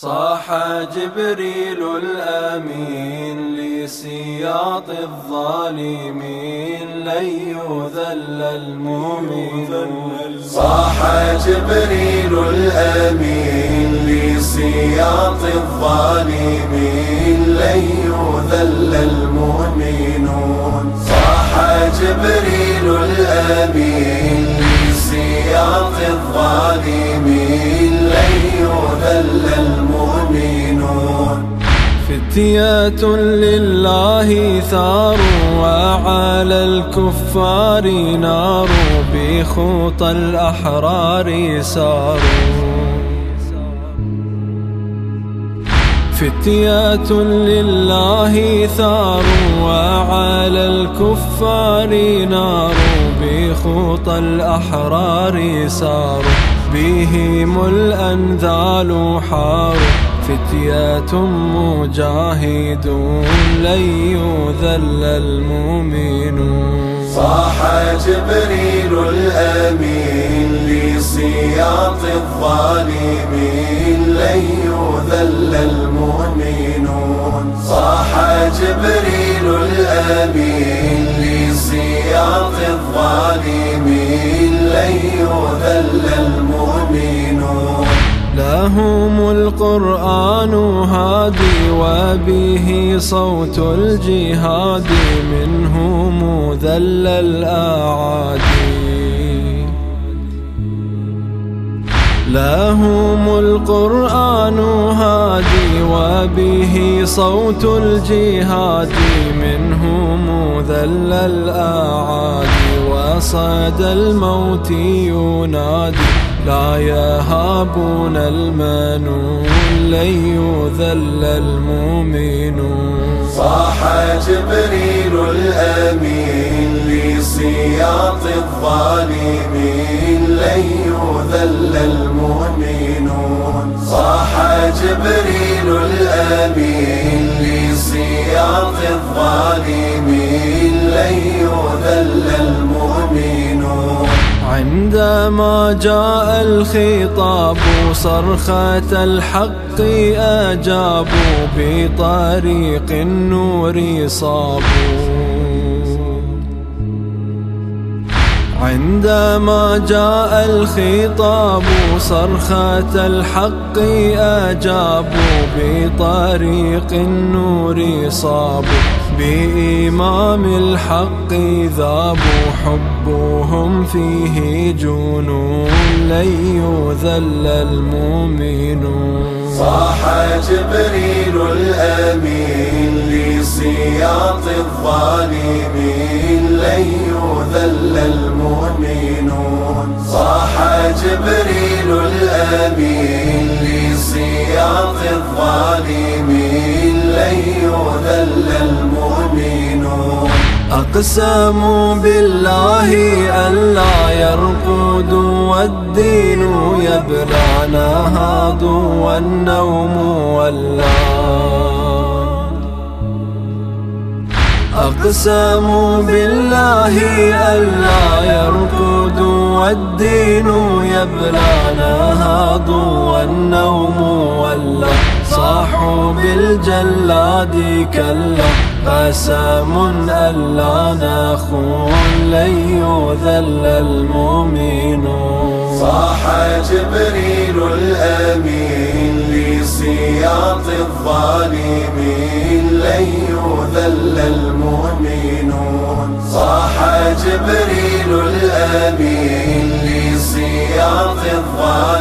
صاح جبريل الأمين لسياط الظالمين لن يذل المؤمنون. صاح جبريل الأمين لسياط الظالمين لن يذل المؤمنون. فتيات لله ثار وعلى الكفار نار بخوط الأحرار ساروا فتيات لله ثار وعلى الكفار نار بخوط الأحرار ساروا بهم الأنذال حاروا فتيات مجاهدون لن يذل المؤمنون. صاح جبريل الأمين لسياط الظالمين لن يذل المؤمنون. صاح جبريل الأمين لسياط الظالمين لن يذل المؤمنون. لهم القرآن هادي وبه صوت الجهاد منهم ذل الأعادي. لهم القرآن هادي وبه صوت الجهاد منهم ذل الأعادي. وصاد الموت ينادي لا يهابون المنون لن يذل المؤمنون. صاح جبريل الأمين لسياط الظالمين لن يذل المؤمنون. صاح جبريل الأمين لسياط الظالمين. عندما جاء الخطاب صرخة الحق أجابوا بطريق النور صابوا. عندما جاء الخطاب صرخة الحق أجابوا بطريق النور صابوا بإمام الحق ذابوا حبهم فيه جنون لن يذل المؤمنون. صاح جبريل الأمين لسياط الظالمين لن يذل المؤمنون. صاح جبريل الأمين لسياط الظالمين لن يذل المؤمنون. أقسموا بالله ألا يرقدوا والدين يبلى نهاض والنوم والله أقسموا بالله ألا يرقدوا والدين يبلى نهاض والنوم والله صاحوا بالجلاد كلا قسم ألا نخون لن يذل المؤمنون صاح جبريل الأمين لسياط الظالمين لن يذل المؤمنون. صاح جبريل الأمين لسياط الظالمين.